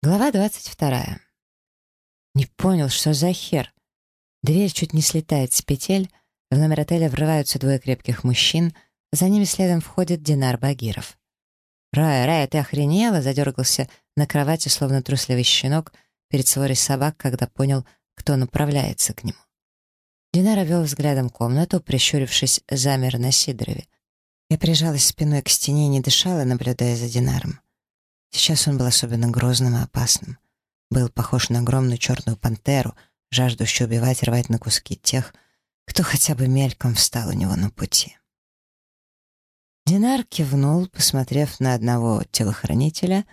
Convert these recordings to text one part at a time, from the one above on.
Глава двадцать вторая. Не понял, что за хер. Дверь чуть не слетает с петель, в номер отеля врываются двое крепких мужчин, за ними следом входит Динар Багиров. «Рая, Рая, ты охренела?» — задергался на кровати, словно трусливый щенок, перед сворой собак, когда понял, кто направляется к нему. Динар обвел взглядом комнату, прищурившись, замер на Сидорове. Я прижалась спиной к стене и не дышала, наблюдая за Динаром. Сейчас он был особенно грозным и опасным. Был похож на огромную черную пантеру, жаждущую убивать и рвать на куски тех, кто хотя бы мельком встал у него на пути. Динар кивнул, посмотрев на одного телохранителя.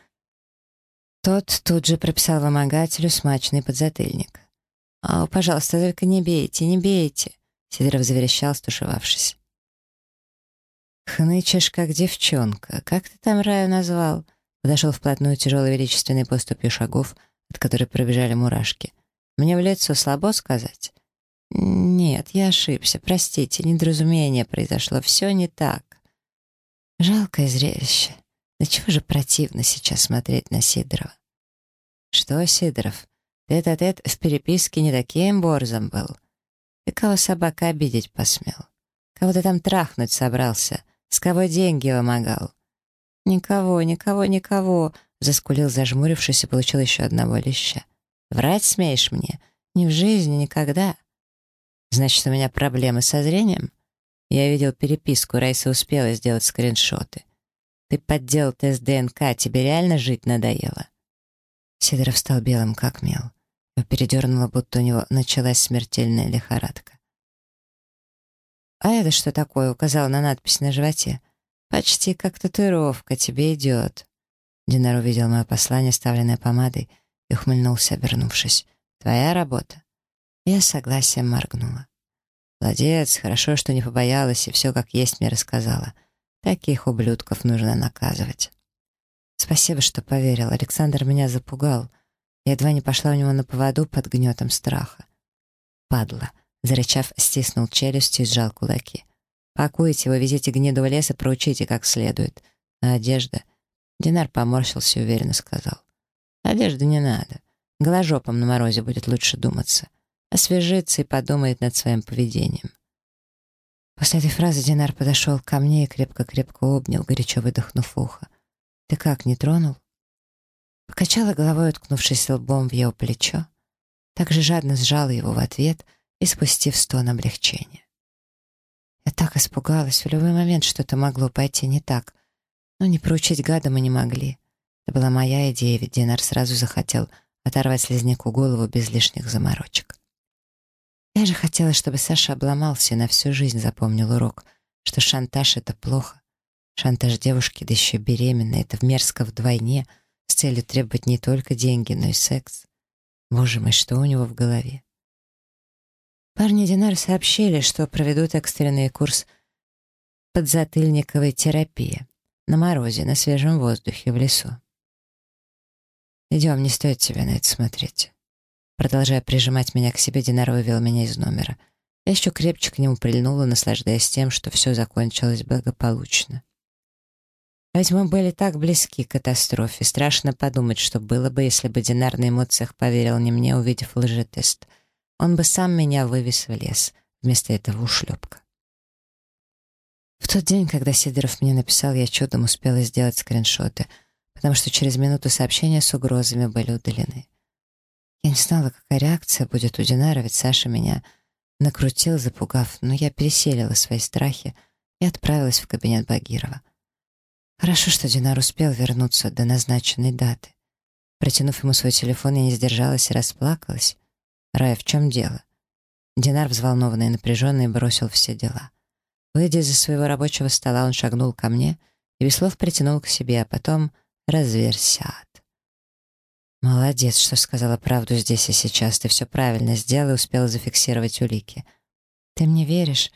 Тот тут же прописал вымогателю смачный подзатыльник. «О, пожалуйста, только не бейте, не бейте!» Сидоров заверещал, стушевавшись. «Хнычешь, как девчонка. Как ты там Раю назвал?» Подошел вплотную тяжелой величественной поступью шагов, от которой пробежали мурашки. «Мне в лицо слабо сказать?» «Нет, я ошибся. Простите, недоразумение произошло. Все не так». Жалкое зрелище. Да чего же противно сейчас смотреть на Сидорова. «Что, Сидоров, тет-а-тет в переписке не таким борзом был. Ты кого собака обидеть посмел? Кого ты там трахнуть собрался? С кого деньги вымогал?» «Никого, никого, никого!» — заскулил, зажмурившись, и получил еще одного леща. «Врать смеешь мне? Ни в жизни, никогда!» «Значит, у меня проблемы со зрением?» Я видел переписку, Райса успела сделать скриншоты. «Ты подделал тест ДНК, тебе реально жить надоело?» Сидоров стал белым, как мел. Его передернуло, будто у него началась смертельная лихорадка. «А это что такое?» — указал на надпись на животе. «Почти как татуировка, тебе идет». Динар увидел мое послание, ставленное помадой, и ухмыльнулся, обернувшись. «Твоя работа?» Я согласием моргнула. «Молодец, хорошо, что не побоялась и все как есть мне рассказала. Таких ублюдков нужно наказывать». «Спасибо, что поверил. Александр меня запугал. Я едва не пошла у него на поводу под гнетом страха. Падла!» Зарычав, стиснул челюсть и сжал кулаки. Пакуйте его, везите гниду в лес и проучите как следует. А одежда? Динар поморщился и уверенно сказал. Одежды не надо. Голожопом на морозе будет лучше думаться. Освежится и подумает над своим поведением. После этой фразы Динар подошел ко мне и крепко-крепко обнял, горячо выдохнув ухо. «Ты как, не тронул?» Покачала головой, уткнувшись лбом в его плечо, также жадно сжала его в ответ и спустив стон облегчения. Я так испугалась, в любой момент что-то могло пойти не так. Но не проучить гада мы не могли. Это была моя идея, ведь Динар сразу захотел оторвать слизняку голову без лишних заморочек. Я же хотела, чтобы Саша обломался и на всю жизнь запомнил урок, что шантаж — это плохо. Шантаж девушки, да еще беременной, это мерзко вдвойне, с целью требовать не только деньги, но и секс. Боже мой, что у него в голове? Парни Динар сообщили, что проведут экстренный курс подзатыльниковой терапии на морозе, на свежем воздухе, в лесу. «Идем, не стоит тебе на это смотреть». Продолжая прижимать меня к себе, Динар вывел меня из номера. Я еще крепче к нему прильнула, наслаждаясь тем, что все закончилось благополучно. А ведь мы были так близки к катастрофе. Страшно подумать, что было бы, если бы Динар на эмоциях поверил не мне, увидев лжетест. Он бы сам меня вывез в лес. Вместо этого ушлепка. В тот день, когда Сидоров мне написал, я чудом успела сделать скриншоты, потому что через минуту сообщения с угрозами были удалены. Я не знала, какая реакция будет у Динара, ведь Саша меня накрутил, запугав, но я переселила свои страхи и отправилась в кабинет Багирова. Хорошо, что Динар успел вернуться до назначенной даты. Протянув ему свой телефон, я не сдержалась и расплакалась. «Рая, в чем дело?» Динар, взволнованный и напряженный, бросил все дела. Выйдя из-за своего рабочего стола, он шагнул ко мне и Веслов притянул к себе, а потом разверся. «Молодец, что сказала правду здесь и сейчас. Ты все правильно сделал и успела зафиксировать улики. Ты мне веришь?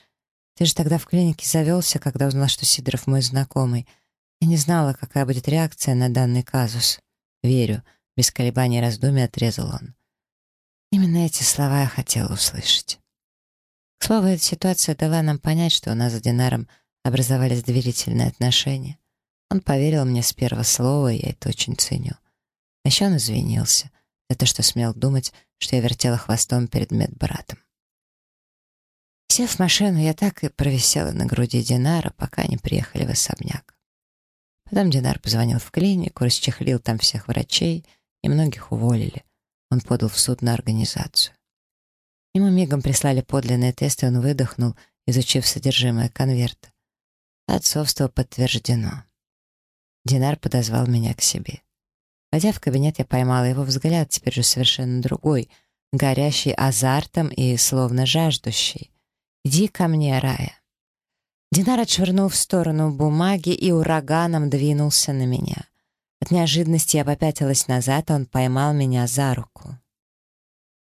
Ты же тогда в клинике завелся, когда узнал, что Сидоров мой знакомый. Я не знала, какая будет реакция на данный казус. Верю», — без колебаний и раздумий отрезал он. Именно эти слова я хотела услышать. К слову, эта ситуация дала нам понять, что у нас с Динаром образовались доверительные отношения. Он поверил мне с первого слова, и я это очень ценю. еще он извинился за то, что смел думать, что я вертела хвостом перед медбратом. Сев в машину, я так и провисела на груди Динара, пока не приехали в особняк. Потом Динар позвонил в клинику, расчехлил там всех врачей, и многих уволили. Он подал в суд на организацию. Ему мигом прислали подлинные тесты, он выдохнул, изучив содержимое конверта. Отцовство подтверждено. Динар подозвал меня к себе. Войдя в кабинет, я поймала его взгляд, теперь же совершенно другой, горящий азартом и словно жаждущий. «Иди ко мне, Рая». Динар отшвырнул в сторону бумаги и ураганом двинулся на меня. От неожиданности я попятилась назад, а он поймал меня за руку.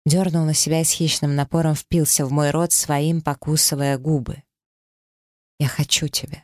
Дернул на себя и с хищным напором впился в мой рот своим, покусывая губы. «Я хочу тебя.